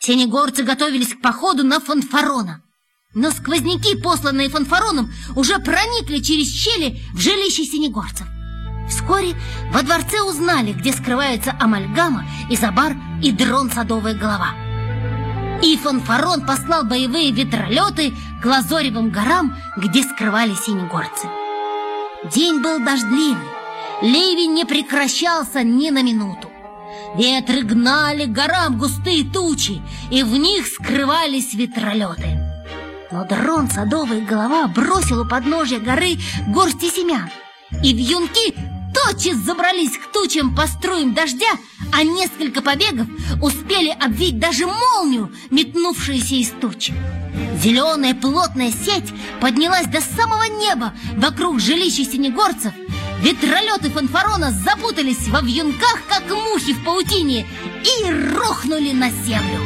Синегорцы готовились к походу на Фанфарона. Но сквозняки, посланные Фанфароном, уже проникли через щели в жилище синегорцев. Вскоре во дворце узнали, где скрываются Амальгама, Изабар и дрон Садовая голова. И Фанфарон послал боевые ветролеты к Лазоревым горам, где скрывались синегорцы. День был дождливый, ливень не прекращался ни на минуту. Ветры гнали горам густые тучи, и в них скрывались ветролеты. Но дрон Садовая голова бросил у подножья горы горсти семян, и вьюнки тотчас забрались к тучам по струям дождя, а несколько побегов успели обвить даже молнию, метнувшуюся из тучи. Зеленая плотная сеть поднялась до самого неба вокруг жилища синегорцев. Ветролеты фанфарона запутались во вьюнках, как мухи в паутине, и рухнули на землю.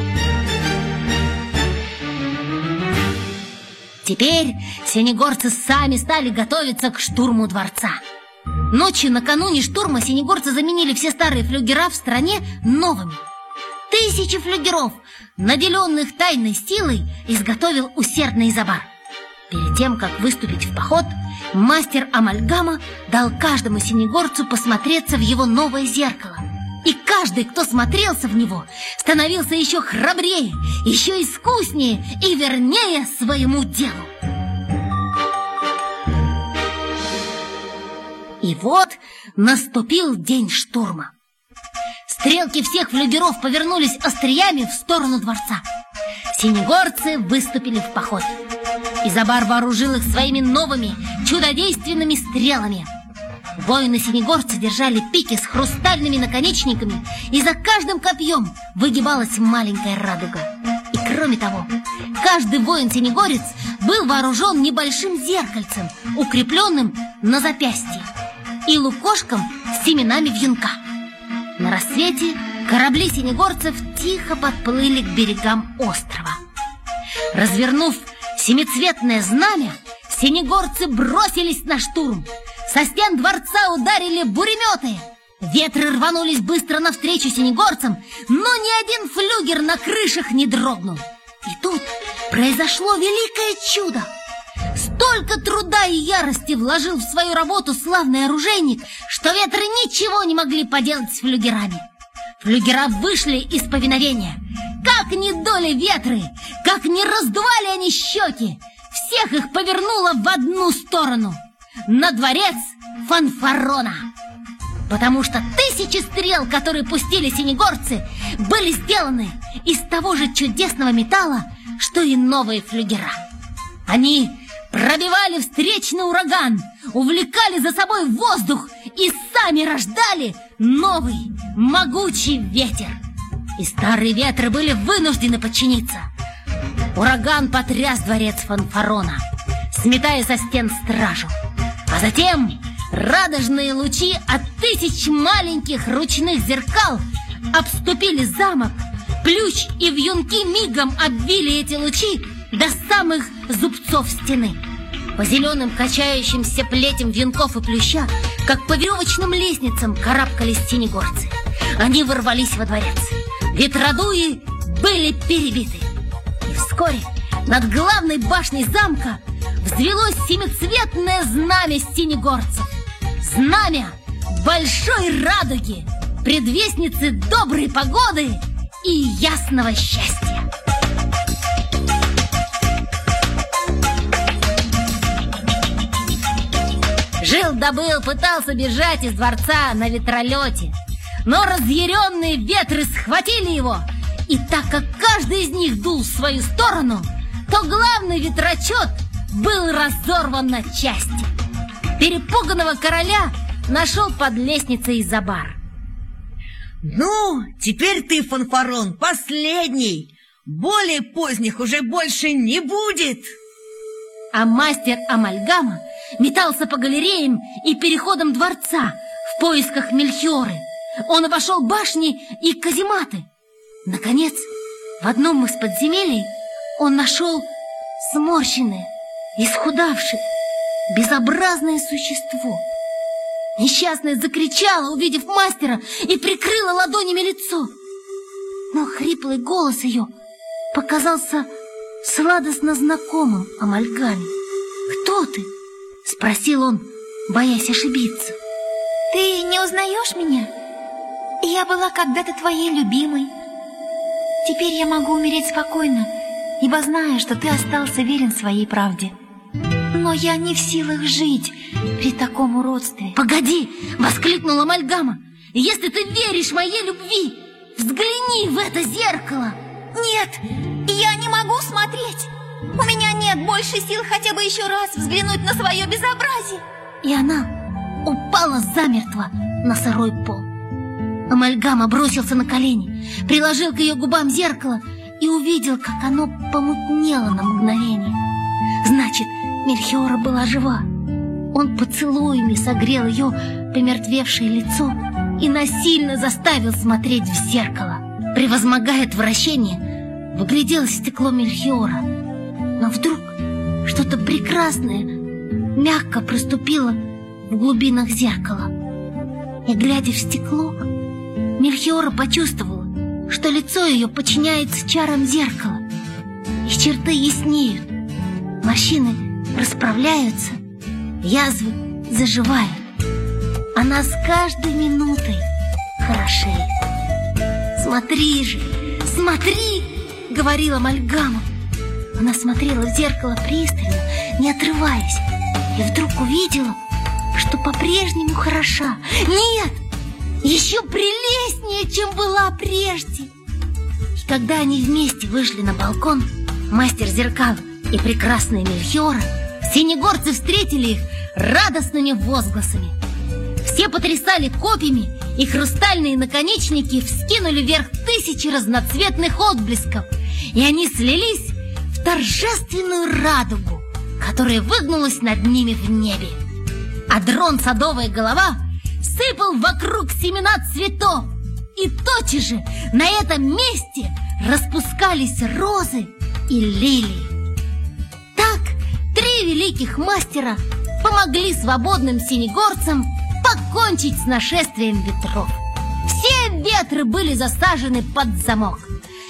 Теперь синегорцы сами стали готовиться к штурму дворца. Ночью накануне штурма синегорцы заменили все старые флюгера в стране новыми. Тысячи флюгеров, наделенных тайной силой, изготовил усердный Изабар. Перед тем, как выступить в поход, мастер Амальгама дал каждому синегорцу посмотреться в его новое зеркало. И каждый, кто смотрелся в него, становился еще храбрее, еще искуснее и вернее своему делу. И вот наступил день штурма. Стрелки всех флюгеров повернулись остриями в сторону дворца. Синегорцы выступили в поход. Изабар вооружил их своими новыми чудодейственными стрелами. Воины-синегорцы держали пики с хрустальными наконечниками, и за каждым копьем выгибалась маленькая радуга. И кроме того, каждый воин-синегорец был вооружен небольшим зеркальцем, укрепленным на запястье и лукошком с семенами вьюнка. На рассвете корабли синегорцев тихо подплыли к берегам острова. Развернув семицветное знамя, синегорцы бросились на штурм. Со стен дворца ударили буреметы. Ветры рванулись быстро навстречу синегорцам, но ни один флюгер на крышах не дрогнул. И тут произошло великое чудо. Столько труда и ярости вложил в свою работу славный оружейник, что ветры ничего не могли поделать с флюгерами. Флюгера вышли из повиновения. Как ни доли ветры, как ни раздували они щеки, всех их повернуло в одну сторону — на дворец Фанфарона. Потому что тысячи стрел, которые пустили синегорцы, были сделаны из того же чудесного металла, что и новые флюгера. Они пробивали встречный ураган, увлекали за собой воздух и сами рождали новый могучий ветер. И старые ветры были вынуждены подчиниться. Ураган потряс дворец Фанфарона, сметая со стен стражу. А затем радужные лучи от тысяч маленьких ручных зеркал обступили замок. Плющ и вьюнки мигом обвили эти лучи до самых зубцов стены. По зеленым качающимся плетям вьюнков и плюща, как по веревочным лестницам, карабкались синегорцы. Они ворвались во дворец. Ветродуи были перебиты. И вскоре над главной башней замка взвелось семицветное знамя синегорцев. Знамя большой радуги, предвестницы доброй погоды и ясного счастья. Жил-добыл, пытался бежать из дворца на ветролете, но разъяренные ветры схватили его, и так как каждый из них дул в свою сторону, то главный ветрочет был разорван на части. Перепуганного короля нашел под лестницей Изабар. Ну, теперь ты, фанфарон, последний. Более поздних уже больше не будет. А мастер Амальгама метался по галереям и переходам дворца в поисках Мельхиоры. Он обошел башни и казематы. Наконец, в одном из подземелий он нашел сморщенное, исхудавшее, безобразное существо. Несчастная закричала, увидев мастера, и прикрыла ладонями лицо. но хриплый голос ее показался сладостно знакомым амальгаме. «Кто ты?» — спросил он, боясь ошибиться. «Ты не узнаешь меня? Я была когда-то твоей любимой. Теперь я могу умереть спокойно, ибо знаю, что ты остался верен своей правде. Но я не в силах жить при таком уродстве». «Погоди!» — воскликнула Амальгама. «Если ты веришь моей любви, взгляни в это зеркало!» «Нет, я не могу смотреть!» У меня нет больше сил хотя бы еще раз взглянуть на свое безобразие. И она упала замертво на сырой пол. Амальгама бросился на колени, приложил к ее губам зеркало и увидел, как оно помутнело на мгновение. Значит, Мельхиора была жива. Он поцелуями согрел ее помертвевшее лицо и насильно заставил смотреть в зеркало. Превозмогая отвращение, выглядело стекло Мельхиора — но вдруг что-то прекрасное мягко проступило в глубинах зеркала. И, глядя в стекло, Мельхиора почувствовала, что лицо ее подчиняется чарам зеркала. И черты яснеют, морщины расправляются, язвы заживают. Она с каждой минутой хорошеет. «Смотри же, смотри!» — говорила Мальгама. Она смотрела в зеркало пристально, не отрываясь, и вдруг увидела, что по-прежнему хороша. Нет, еще прелестнее, чем была прежде. И когда они вместе вышли на балкон, мастер зеркал и прекрасная Мельхиора, синегорцы встретили их радостными возгласами. Все потрясали копьями, и хрустальные наконечники вскинули вверх тысячи разноцветных отблесков, и они слились торжественную радугу, которая выгнулась над ними в небе. А дрон «Садовая голова» сыпал вокруг семена цветов, и тотчас же на этом месте распускались розы и лилии. Так три великих мастера помогли свободным синегорцам покончить с нашествием ветров. Все ветры были засажены под замок.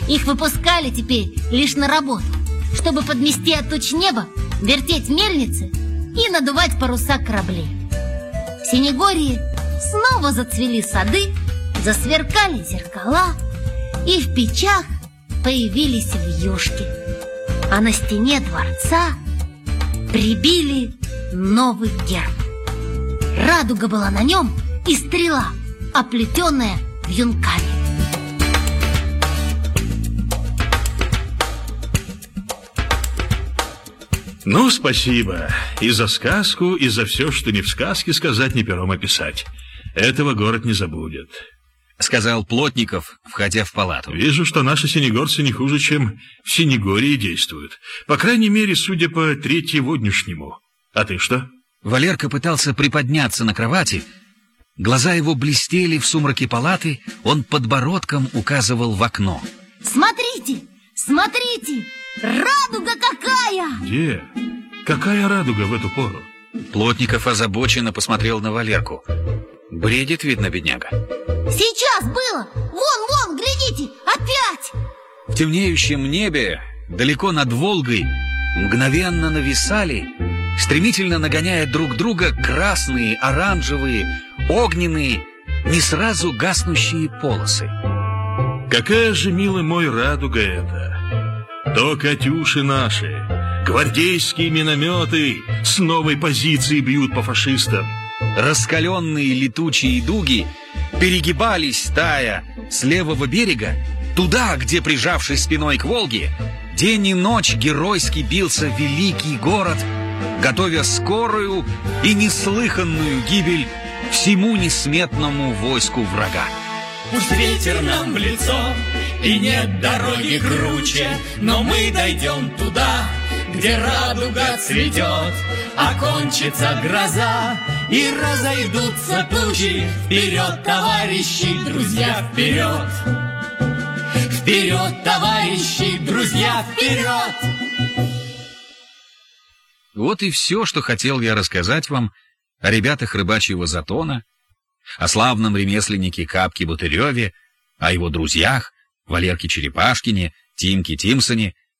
Их выпускали теперь лишь на работу чтобы подмести от туч неба, вертеть мельницы и надувать паруса кораблей. В Синегории снова зацвели сады, засверкали зеркала, и в печах появились вьюшки. А на стене дворца прибили новый герб. Радуга была на нем и стрела, оплетенная вьюнками. Ну, спасибо. И за сказку, и за все, что не в сказке сказать, не пером описать. Этого город не забудет. Сказал Плотников, входя в палату. Вижу, что наши синегорцы не хуже, чем в Синегории действуют. По крайней мере, судя по третьеводнешнему. А ты что? Валерка пытался приподняться на кровати. Глаза его блестели в сумраке палаты, он подбородком указывал в окно. Смотрите, смотрите! Радуга какая! Где? Какая радуга в эту пору? Плотников озабоченно посмотрел на Валерку. Бредит, видно, бедняга. Сейчас было! Вон, вон, глядите, опять! В темнеющем небе, далеко над Волгой, мгновенно нависали, стремительно нагоняя друг друга красные, оранжевые, огненные, не сразу гаснущие полосы. Какая же, милый мой, радуга эта! то «Катюши» наши, гвардейские минометы с новой позиции бьют по фашистам. Раскаленные летучие дуги перегибались, стая с левого берега, туда, где, прижавшись спиной к Волге, день и ночь геройски бился великий город, готовя скорую и неслыханную гибель всему несметному войску врага. Пусть ветер нам в лицо, и нет дороги круче, но мы дойдем туда, где радуга цветет, окончится гроза, и разойдутся тучи. Вперед, товарищи, друзья, вперед! Вперед, товарищи, друзья, вперед! Вот и все, что хотел я рассказать вам о ребятах рыбачьего затона, о славном ремесленнике Капке Бутыреве, о его друзьях, Валерке Черепашкине, Тимке Тимсоне